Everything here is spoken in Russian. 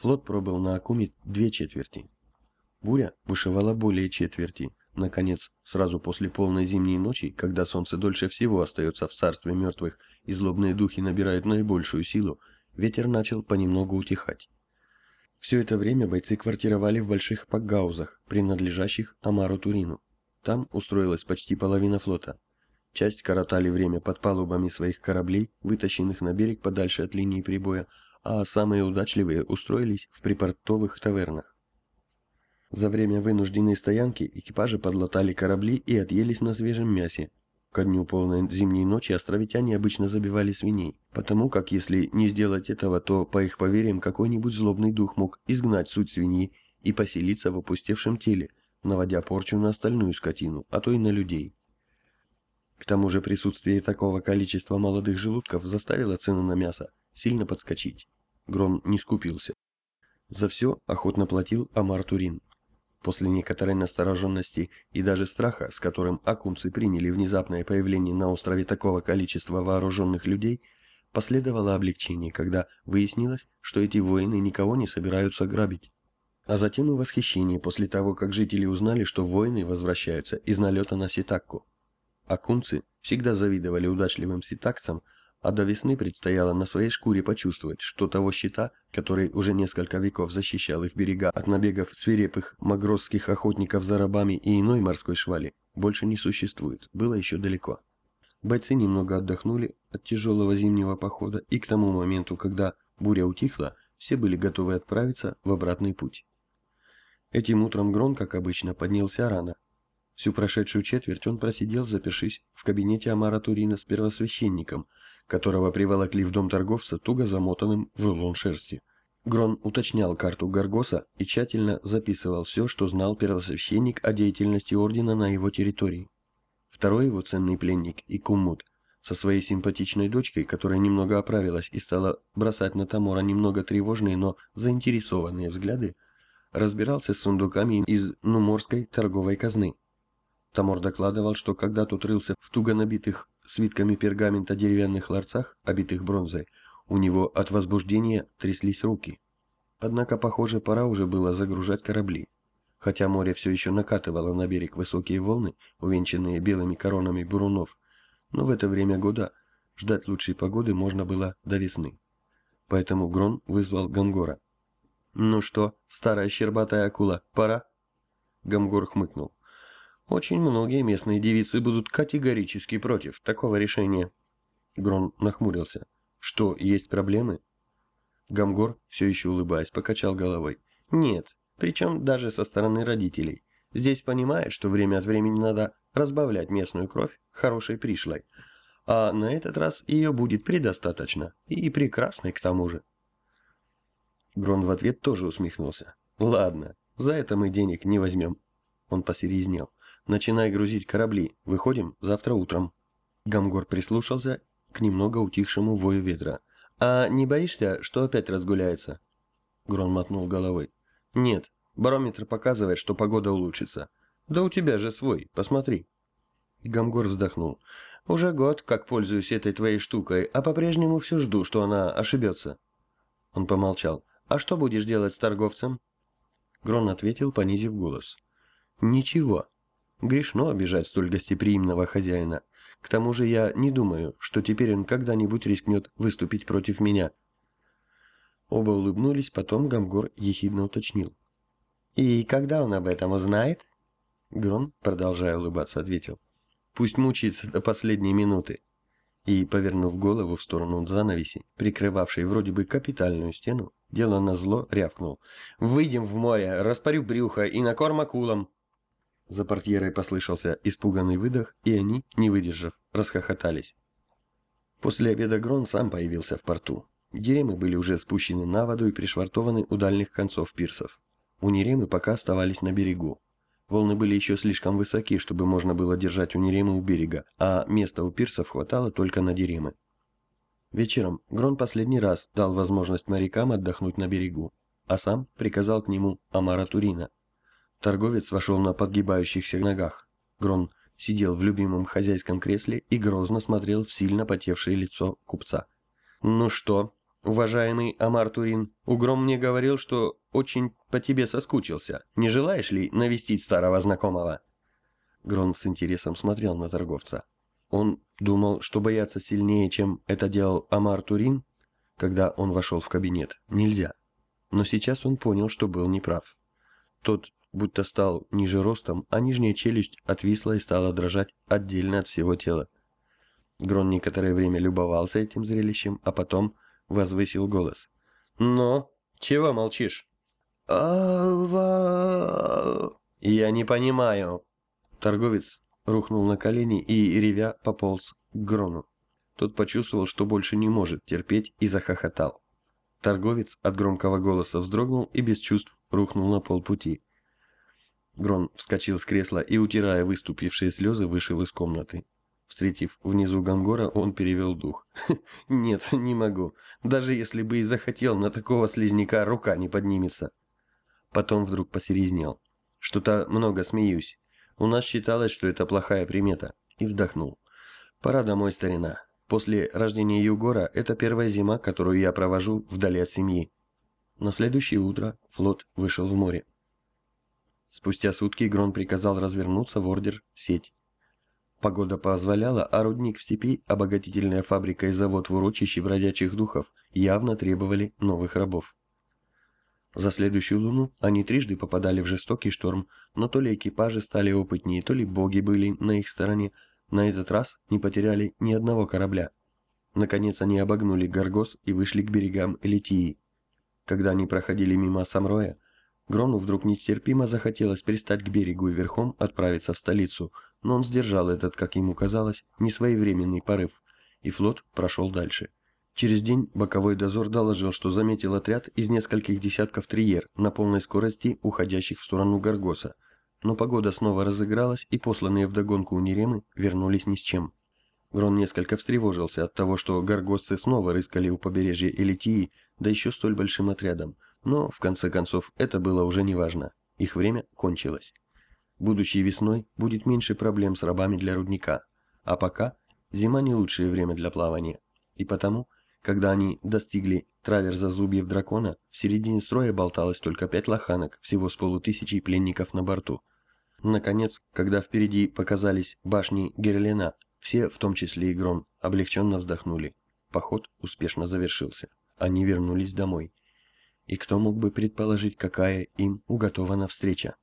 Флот пробыл на Акуме две четверти. Буря бушевала более четверти. Наконец, сразу после полной зимней ночи, когда солнце дольше всего остается в царстве мертвых и злобные духи набирают наибольшую силу, ветер начал понемногу утихать. Все это время бойцы квартировали в больших пакгаузах, принадлежащих Амару Турину. Там устроилась почти половина флота. Часть коротали время под палубами своих кораблей, вытащенных на берег подальше от линии прибоя, а самые удачливые устроились в припортовых тавернах. За время вынужденной стоянки экипажи подлатали корабли и отъелись на свежем мясе. Ко дню полной зимней ночи островитяне обычно забивали свиней, потому как если не сделать этого, то, по их поверьям, какой-нибудь злобный дух мог изгнать суть свиньи и поселиться в опустевшем теле, наводя порчу на остальную скотину, а то и на людей. К тому же присутствие такого количества молодых желудков заставило цену на мясо сильно подскочить. Грон не скупился. За все охотно платил Амар Турин. После некоторой настороженности и даже страха, с которым акунцы приняли внезапное появление на острове такого количества вооруженных людей, последовало облегчение, когда выяснилось, что эти воины никого не собираются грабить. А затем и восхищение после того, как жители узнали, что воины возвращаются из налета на Ситакку. Акунцы всегда завидовали удачливым ситакцам, а до весны предстояло на своей шкуре почувствовать, что того щита, который уже несколько веков защищал их берега от набегов свирепых магросских охотников за рабами и иной морской швали, больше не существует, было еще далеко. Бойцы немного отдохнули от тяжелого зимнего похода, и к тому моменту, когда буря утихла, все были готовы отправиться в обратный путь. Этим утром Грон, как обычно, поднялся рано. Всю прошедшую четверть он просидел, запершись в кабинете Амара Турина с первосвященником – которого приволокли в дом торговца туго замотанным в рулон шерсти. Грон уточнял карту Гаргоса и тщательно записывал все, что знал первосвященник о деятельности ордена на его территории. Второй его ценный пленник, Икумут, со своей симпатичной дочкой, которая немного оправилась и стала бросать на Тамора немного тревожные, но заинтересованные взгляды, разбирался с сундуками из нуморской торговой казны. Тамор докладывал, что когда тот рылся в туго набитых свитками пергамента деревянных ларцах, обитых бронзой, у него от возбуждения тряслись руки. Однако, похоже, пора уже было загружать корабли. Хотя море все еще накатывало на берег высокие волны, увенчанные белыми коронами бурунов, но в это время года ждать лучшей погоды можно было до весны. Поэтому Грон вызвал Гамгора. «Ну что, старая щербатая акула, пора?» Гамгор хмыкнул. Очень многие местные девицы будут категорически против такого решения. Грон нахмурился. Что, есть проблемы? Гамгор, все еще улыбаясь, покачал головой. Нет, причем даже со стороны родителей. Здесь понимают, что время от времени надо разбавлять местную кровь хорошей пришлой. А на этот раз ее будет предостаточно. И прекрасной к тому же. Грон в ответ тоже усмехнулся. Ладно, за это мы денег не возьмем. Он посерьезнел. Начинай грузить корабли. Выходим завтра утром. Гамгор прислушался к немного утихшему вою ветра. А не боишься, что опять разгуляется? Грон мотнул головой. Нет, барометр показывает, что погода улучшится. Да у тебя же свой, посмотри. Гамгор вздохнул. Уже год, как пользуюсь этой твоей штукой, а по-прежнему все жду, что она ошибется. Он помолчал. А что будешь делать с торговцем? Грон ответил, понизив голос. Ничего. Грешно обижать столь гостеприимного хозяина. К тому же я не думаю, что теперь он когда-нибудь рискнет выступить против меня. Оба улыбнулись, потом Гамгор ехидно уточнил. «И когда он об этом узнает?» Грон, продолжая улыбаться, ответил. «Пусть мучается до последней минуты». И, повернув голову в сторону занавеси, прикрывавшей вроде бы капитальную стену, дело на зло рявкнул. «Выйдем в море, распорю брюхо и на корм акулам!» За портьерой послышался испуганный выдох, и они, не выдержав, расхохотались. После обеда Грон сам появился в порту. Деремы были уже спущены на воду и пришвартованы у дальних концов пирсов. Униремы пока оставались на берегу. Волны были еще слишком высоки, чтобы можно было держать униремы у берега, а места у пирсов хватало только на деремы. Вечером Грон последний раз дал возможность морякам отдохнуть на берегу, а сам приказал к нему Амара Турина, Торговец вошел на подгибающихся ногах. Грон сидел в любимом хозяйском кресле и грозно смотрел в сильно потевшее лицо купца. «Ну что, уважаемый Амар Турин. Угром мне говорил, что очень по тебе соскучился. Не желаешь ли навестить старого знакомого?» Грон с интересом смотрел на торговца. Он думал, что бояться сильнее, чем это делал Амар Турин, когда он вошел в кабинет, нельзя. Но сейчас он понял, что был неправ. Тот будто стал ниже ростом, а нижняя челюсть отвисла и стала дрожать отдельно от всего тела. Грон некоторое время любовался этим зрелищем, а потом возвысил голос. «Но, чего молчишь?» «Ава...» «Я не понимаю». Торговец рухнул на колени и, ревя, пополз к Грону. Тот почувствовал, что больше не может терпеть, и захохотал. Торговец от громкого голоса вздрогнул и без чувств рухнул на полпути. Грон вскочил с кресла и, утирая выступившие слезы, вышел из комнаты. Встретив внизу Гангора, он перевел дух. «Нет, не могу. Даже если бы и захотел, на такого слизняка рука не поднимется». Потом вдруг посерезнел. «Что-то много смеюсь. У нас считалось, что это плохая примета». И вздохнул. «Пора домой, старина. После рождения Югора это первая зима, которую я провожу вдали от семьи». На следующее утро флот вышел в море. Спустя сутки Грон приказал развернуться в ордер сеть. Погода позволяла, а рудник в степи, обогатительная фабрика и завод в урочище бродячих духов явно требовали новых рабов. За следующую луну они трижды попадали в жестокий шторм, но то ли экипажи стали опытнее, то ли боги были на их стороне, на этот раз не потеряли ни одного корабля. Наконец они обогнули Гаргос и вышли к берегам Элитии. Когда они проходили мимо Самроя, Грону вдруг нестерпимо захотелось пристать к берегу и верхом отправиться в столицу – но он сдержал этот, как ему казалось, несвоевременный порыв, и флот прошел дальше. Через день боковой дозор доложил, что заметил отряд из нескольких десятков триер на полной скорости, уходящих в сторону Гаргоса. Но погода снова разыгралась, и посланные вдогонку униремы вернулись ни с чем. Грон несколько встревожился от того, что гаргосцы снова рыскали у побережья Элитии, да еще столь большим отрядом. Но, в конце концов, это было уже неважно. Их время кончилось. Будущей весной будет меньше проблем с рабами для рудника, а пока зима не лучшее время для плавания. И потому, когда они достигли траверза зубьев дракона, в середине строя болталось только пять лоханок, всего с полутысячей пленников на борту. Наконец, когда впереди показались башни Герлена, все, в том числе и Грон, облегченно вздохнули. Поход успешно завершился. Они вернулись домой. И кто мог бы предположить, какая им уготована встреча?